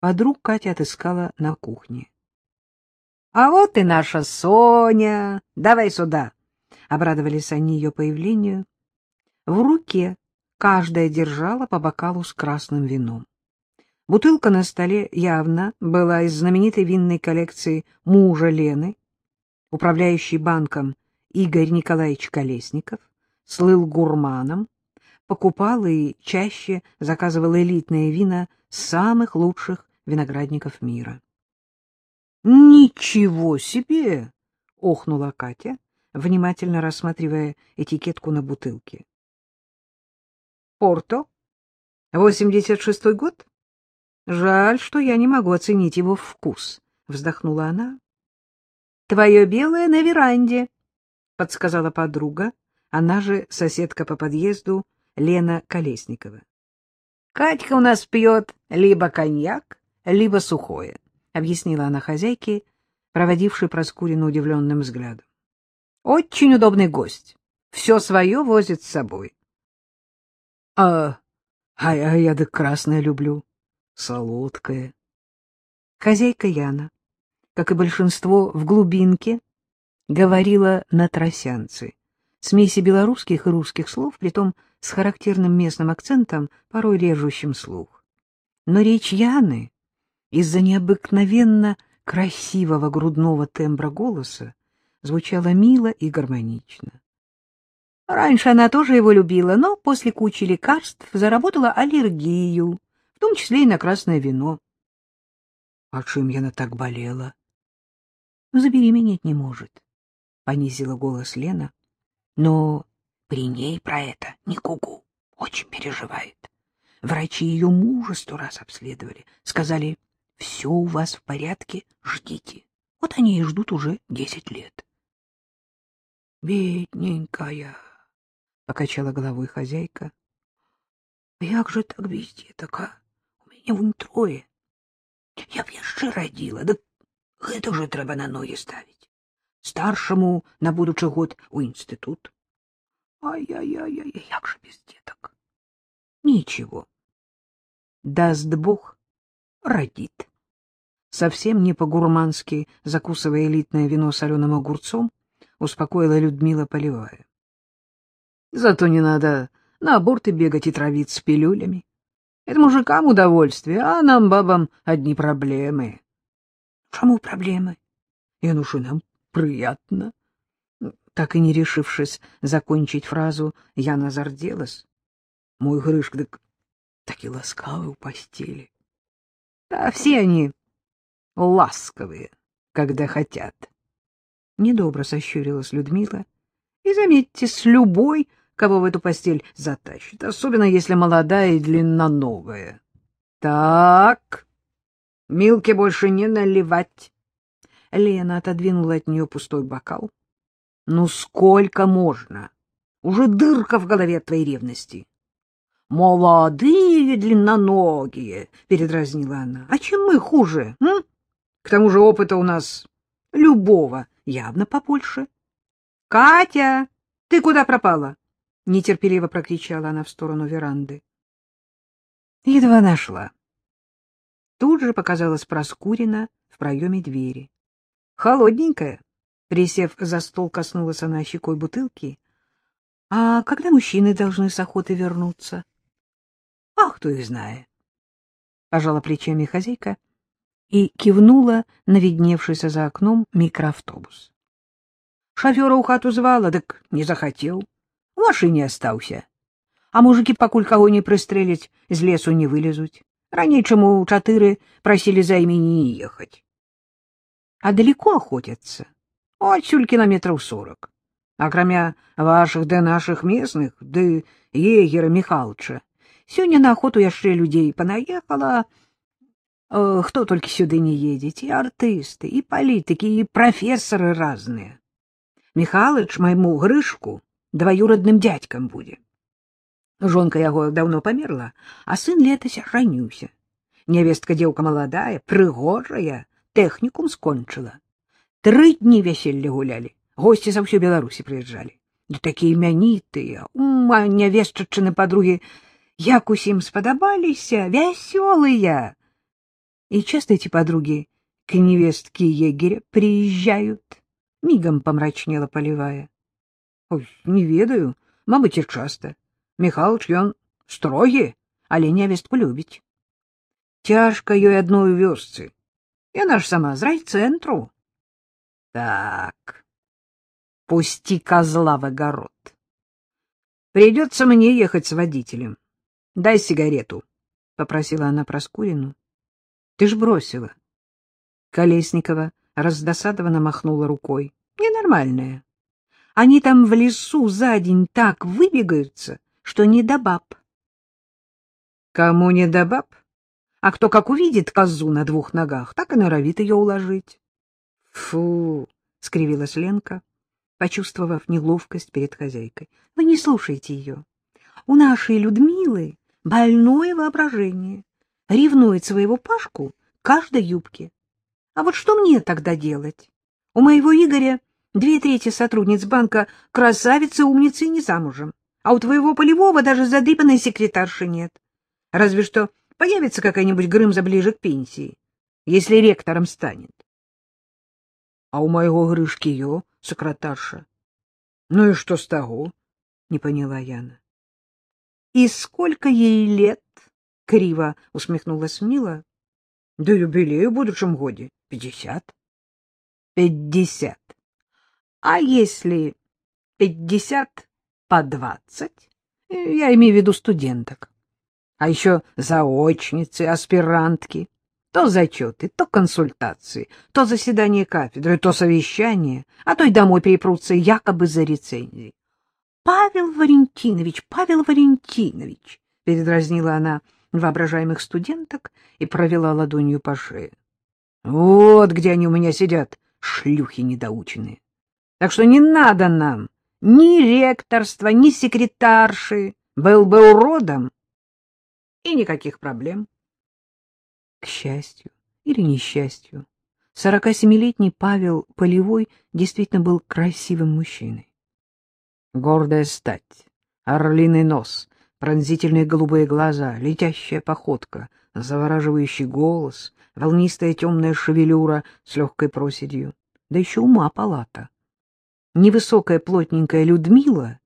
Подруг Катя отыскала на кухне. — А вот и наша Соня! Давай сюда! — обрадовались они ее появлению. В руке каждая держала по бокалу с красным вином. Бутылка на столе явно была из знаменитой винной коллекции мужа Лены. Управляющий банком Игорь Николаевич Колесников слыл гурманом, покупал и чаще заказывал элитные вина самых лучших виноградников мира. — Ничего себе! — охнула Катя, внимательно рассматривая этикетку на бутылке. — Порто? Восемьдесят шестой год? Жаль, что я не могу оценить его вкус, — вздохнула она. — Твое белое на веранде, — подсказала подруга, она же соседка по подъезду Лена Колесникова. — Катька у нас пьет либо коньяк, либо сухое, — объяснила она хозяйке, проводившей Проскурину удивленным взглядом. — Очень удобный гость. Все свое возит с собой. — А, а, а я да красное люблю, солодкое. Хозяйка Яна, как и большинство в глубинке, говорила на тросянце, смеси белорусских и русских слов, притом с характерным местным акцентом, порой режущим слух. Но речь Яны из-за необыкновенно красивого грудного тембра голоса звучала мило и гармонично. Раньше она тоже его любила, но после кучи лекарств заработала аллергию, в том числе и на красное вино. — А чем я так болела? — Забеременеть не может, — понизила голос Лена. — Но при ней про это не кугу, очень переживает. Врачи ее мужа сто раз обследовали, сказали, все у вас в порядке, ждите. Вот они и ждут уже десять лет. — Бедненькая, — покачала головой хозяйка. — Як жа так, без дзетак-та? У меня вон трое. Я б яшчэ радзіла, да гэта ўжо трэба на ногі ставіць. Старшему на будучы год у институт. Ай-яй-яй-яй, як же без деток? Ничего. Даст Бог, родит. Совсем не по-гурмански, закусывая элитное вино соленым огурцом, успокоила Людмила Полевая. Зато не надо на аборты бегать и травиться пилюлями. Это мужикам удовольствие, а нам, бабам, одни проблемы. — Чему проблемы? — И ну что нам приятно. Так и не решившись закончить фразу, Яна зарделась. Мой Грышка так, так и ласкавый у постели. Да все они ласковые, когда хотят. Недобро сощурилась Людмила. И заметьте, с любой, кого в эту постель затащит, особенно если молодая и длинноногая. Так, Милке больше не наливать. Лена отодвинула от нее пустой бокал. Ну сколько можно? Уже дырка в голове от твоей ревности. Молодые, длинноногие, передразнила она. А чем мы хуже? М? К тому же опыта у нас любого явно побольше. — Катя, ты куда пропала? — нетерпеливо прокричала она в сторону веранды. Едва нашла. Тут же показалась Проскурина в проеме двери. Холодненькая. Присев за стол, коснулась она щекой бутылки. — А когда мужчины должны с охоты вернуться? — Ах, кто их знает. Пожала плечами хозяйка и кивнула на видневшийся за окном микроавтобус. Шофера у хату звала, так не захотел. В машине остался. А мужики, пакуль кого не пристрелить, з лесу не вылезуть. Ранее, чему чатыры просили за ими не ехать. А далеко охотятся? Отсюль километров сорок. А кроме ваших да наших местных, да егера Михалыча, сегодня на охоту яшчэ людей понаехала, э, кто только сюда не едет, и артисты, и политики, и профессоры разные. Михалыч моему Грышку двоюродным дядькам будет. Жонка яго давно померла, а сын летась ранюся. Невестка девка молодая, прыгожая, техникум скончила. Тры дні вяселля гулялі, госці са ўсёй Беларусі прыязджалі. Да такія імянітыя, а нявестчыны падругі, як усім спадабаліся, вясёлыя. И часто эти подруги к невестке егеря приезжают? Мигом помрачнела Полевая. — Ой, не ведаю, мабыть, и часто. Михалыч, он строгий, але невестку любить. Тяжко ей одной вёсцы. И она ж сама з райцентру. Так, пусти козла в огород. Придется мне ехать с водителем. Дай сигарету, — попросила она Проскурину. — Ты ж бросила. Колесникова раздосадованно махнула рукой. — Ненормальная. Они там в лесу за день так выбегаются, что не до баб. — Кому не до баб? А кто как увидит козу на двух ногах, так и норовит ее уложить. — Фу! — скривилась Ленка, почувствовав неловкость перед хозяйкой. — Вы не слушайте ее. У нашей Людмилы больное воображение. Ревнует своего Пашку каждой юбке. А вот что мне тогда делать? У моего Игоря две трети сотрудниц банка красавицы, умницы и не замужем. А у твоего полевого даже задыбанной секретарши нет. Разве что появится какая-нибудь Грымза ближе к пенсии, если ректором станет. А у моего Грышки ее секретарша. Ну и что с того? Не поняла Яна. И сколько ей лет? Криво усмехнулась Мила. Да юбилею в будущем годе. Пятьдесят. Пятьдесят. А если пятьдесят по двадцать? Я имею в виду студенток. А еще заочницы, аспирантки. То зачеты, то консультации, то заседание кафедры, то совещание, а то и домой перепрутся якобы за рецензией. — Павел Валентинович, Павел Валентинович! — передразнила она воображаемых студенток и провела ладонью по шее. — Вот где они у меня сидят, шлюхи недоученные. Так что не надо нам ни ректорства, ни секретарши. Был бы уродом, и никаких проблем. Счастью или несчастью, сорокасемилетний Павел Полевой действительно был красивым мужчиной. Гордая стать, орлиный нос, пронзительные голубые глаза, летящая походка, завораживающий голос, волнистая темная шевелюра с легкой проседью, да еще ума палата. Невысокая плотненькая Людмила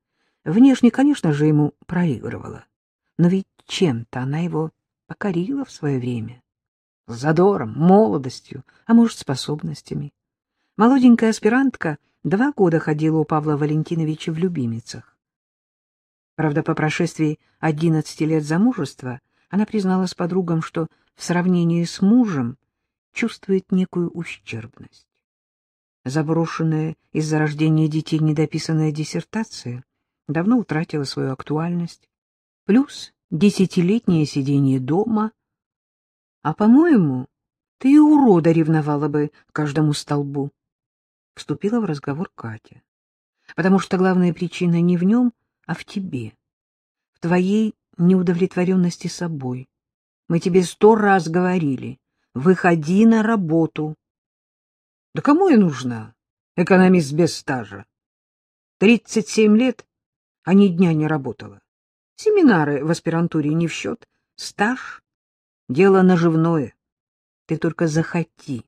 внешне, конечно же, ему проигрывала, но ведь чем-то она его покорила в свое время задором, молодостью, а может, способностями. Молоденькая аспирантка два года ходила у Павла Валентиновича в любимицах. Правда, по прошествии одиннадцати лет замужества она призналась подругам, что в сравнении с мужем чувствует некую ущербность. Заброшенная из-за рождения детей недописанная диссертация давно утратила свою актуальность, плюс десятилетнее сидение дома — а, по-моему, ты и урода ревновала бы каждому столбу. Вступила в разговор Катя. Потому что главная причина не в нем, а в тебе. В твоей неудовлетворенности собой. Мы тебе сто раз говорили. Выходи на работу. Да кому я нужна? Экономист без стажа. Тридцать семь лет, а ни дня не работала. Семинары в аспирантуре не в счет. Стаж Дело наживное. Ты только захоти,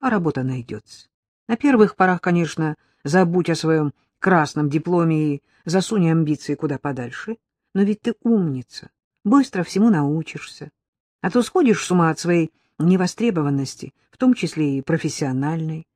а работа найдется. На первых порах, конечно, забудь о своем красном дипломе и засунь амбиции куда подальше. Но ведь ты умница, быстро всему научишься. А то сходишь с ума от своей невостребованности, в том числе и профессиональной.